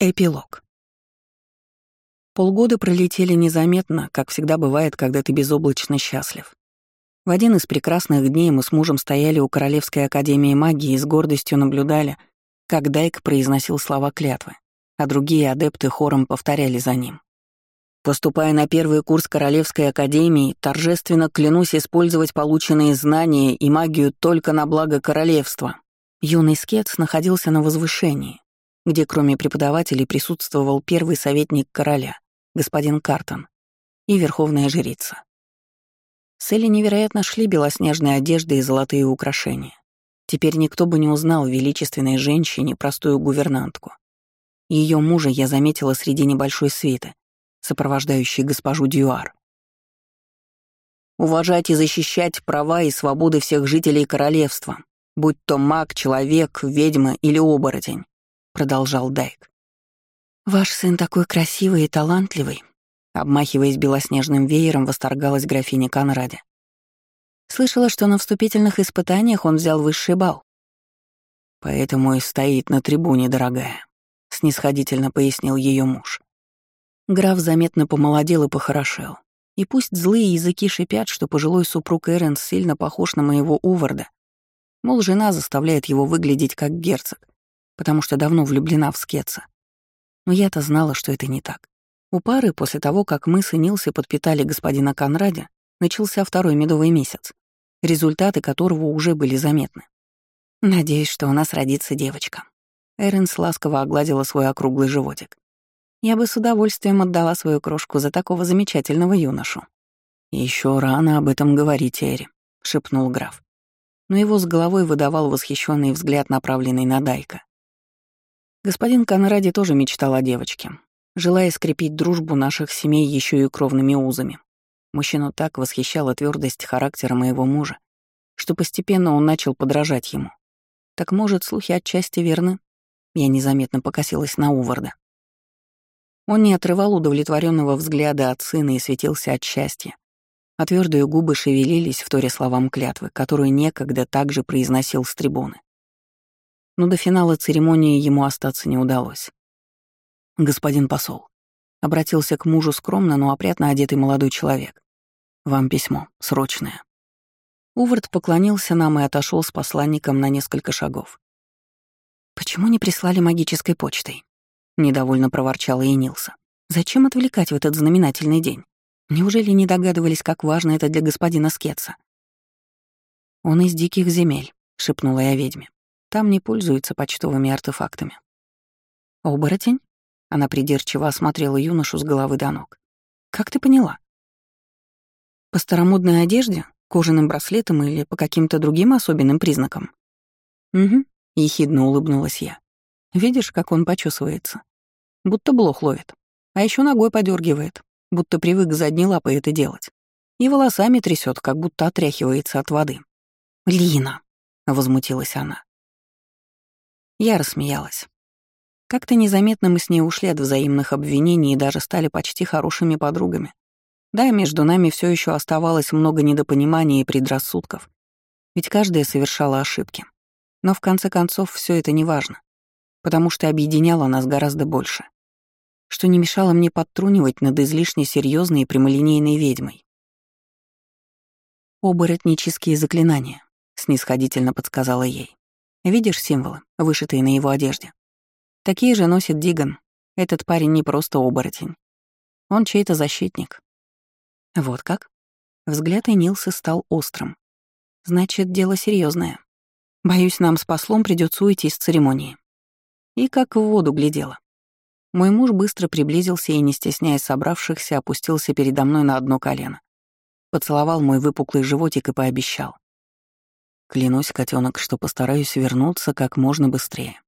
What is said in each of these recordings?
Эпилог. Полгода пролетели незаметно, как всегда бывает, когда ты безоблачно счастлив. В один из прекрасных дней мы с мужем стояли у Королевской Академии Магии и с гордостью наблюдали, как Дайк произносил слова клятвы, а другие адепты хором повторяли за ним. Поступая на первый курс Королевской Академии, торжественно клянусь использовать полученные знания и магию только на благо королевства. Юный скетс находился на возвышении, где кроме преподавателей присутствовал первый советник короля, господин Картон, и верховная жрица. С Элли невероятно шли белоснежные одежды и золотые украшения. Теперь никто бы не узнал величественной женщине простую гувернантку. Ее мужа я заметила среди небольшой свиты, сопровождающей госпожу Дюар. Уважать и защищать права и свободы всех жителей королевства, будь то маг, человек, ведьма или оборотень продолжал Дайк. «Ваш сын такой красивый и талантливый», обмахиваясь белоснежным веером, восторгалась графиня Конраде. Слышала, что на вступительных испытаниях он взял высший балл. «Поэтому и стоит на трибуне, дорогая», — снисходительно пояснил ее муж. Граф заметно помолодел и похорошел. И пусть злые языки шипят, что пожилой супруг Эренс сильно похож на моего Уварда, мол, жена заставляет его выглядеть как герцог, потому что давно влюблена в Скетса. Но я-то знала, что это не так. У пары, после того, как мы с Нилси подпитали господина Конраде, начался второй медовый месяц, результаты которого уже были заметны. Надеюсь, что у нас родится девочка. Эренс ласково огладила свой округлый животик. Я бы с удовольствием отдала свою крошку за такого замечательного юношу. Еще рано об этом говорить, Эри, шепнул граф. Но его с головой выдавал восхищенный взгляд, направленный на Дайка. Господин Конради тоже мечтал о девочке, желая скрепить дружбу наших семей еще и кровными узами. Мужчину так восхищала твердость характера моего мужа, что постепенно он начал подражать ему. Так может, слухи отчасти верны? Я незаметно покосилась на Уварда. Он не отрывал удовлетворенного взгляда от сына и светился от счастья, а твердые губы шевелились в торе словам клятвы, которую некогда также произносил с трибуны но до финала церемонии ему остаться не удалось. «Господин посол», — обратился к мужу скромно, но опрятно одетый молодой человек. «Вам письмо, срочное». Увард поклонился нам и отошел с посланником на несколько шагов. «Почему не прислали магической почтой?» — недовольно проворчала Энилса. «Зачем отвлекать в этот знаменательный день? Неужели не догадывались, как важно это для господина Скетса?» «Он из диких земель», — шепнула я ведьме. Там не пользуются почтовыми артефактами. «Оборотень?» — она придирчиво осмотрела юношу с головы до ног. «Как ты поняла?» «По старомодной одежде, кожаным браслетам или по каким-то другим особенным признакам?» «Угу», — ехидно улыбнулась я. «Видишь, как он почесывается? Будто блох ловит. А еще ногой подергивает, будто привык задней лапой это делать. И волосами трясет, как будто отряхивается от воды. «Лина!» — возмутилась она. Я рассмеялась. Как-то незаметно мы с ней ушли от взаимных обвинений и даже стали почти хорошими подругами. Да, между нами все еще оставалось много недопонимания и предрассудков, ведь каждая совершала ошибки. Но в конце концов все это не важно, потому что объединяло нас гораздо больше, что не мешало мне подтрунивать над излишне серьезной и прямолинейной ведьмой. «Оборотнические заклинания», — снисходительно подсказала ей. Видишь символы, вышитые на его одежде? Такие же носит Диган. Этот парень не просто оборотень. Он чей-то защитник. Вот как? Взгляд Энилса стал острым. Значит, дело серьезное. Боюсь, нам с послом придется уйти с церемонии. И как в воду глядела. Мой муж быстро приблизился и, не стесняясь собравшихся, опустился передо мной на одно колено. Поцеловал мой выпуклый животик и пообещал. Клянусь, котенок, что постараюсь вернуться как можно быстрее.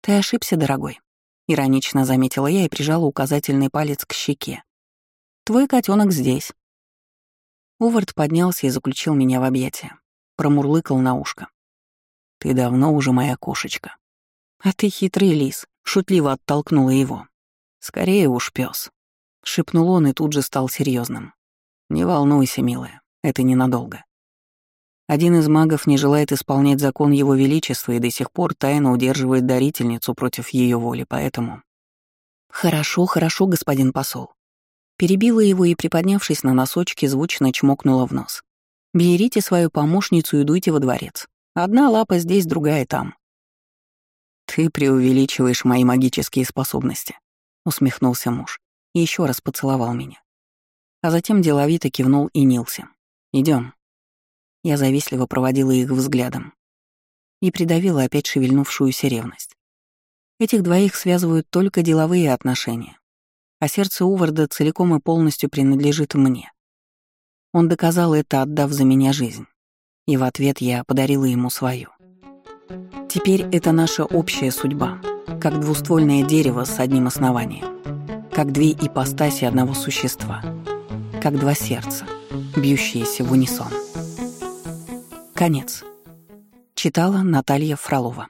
Ты ошибся, дорогой. Иронично заметила я и прижала указательный палец к щеке. Твой котенок здесь. Увард поднялся и заключил меня в объятия. Промурлыкал на ушко. Ты давно уже моя кошечка. А ты хитрый лис, шутливо оттолкнула его. Скорее уж, пес. шепнул он и тут же стал серьезным. Не волнуйся, милая, это ненадолго. Один из магов не желает исполнять закон Его Величества и до сих пор тайно удерживает дарительницу против ее воли, поэтому... «Хорошо, хорошо, господин посол». Перебила его и, приподнявшись на носочки, звучно чмокнула в нос. «Берите свою помощницу и дуйте во дворец. Одна лапа здесь, другая там». «Ты преувеличиваешь мои магические способности», — усмехнулся муж и еще раз поцеловал меня. А затем деловито кивнул и нился. Идем. Я завистливо проводила их взглядом и придавила опять шевельнувшуюся ревность. Этих двоих связывают только деловые отношения, а сердце Уварда целиком и полностью принадлежит мне. Он доказал это, отдав за меня жизнь, и в ответ я подарила ему свою. Теперь это наша общая судьба, как двуствольное дерево с одним основанием, как две ипостаси одного существа, как два сердца, бьющиеся в унисон. Конец. Читала Наталья Фролова.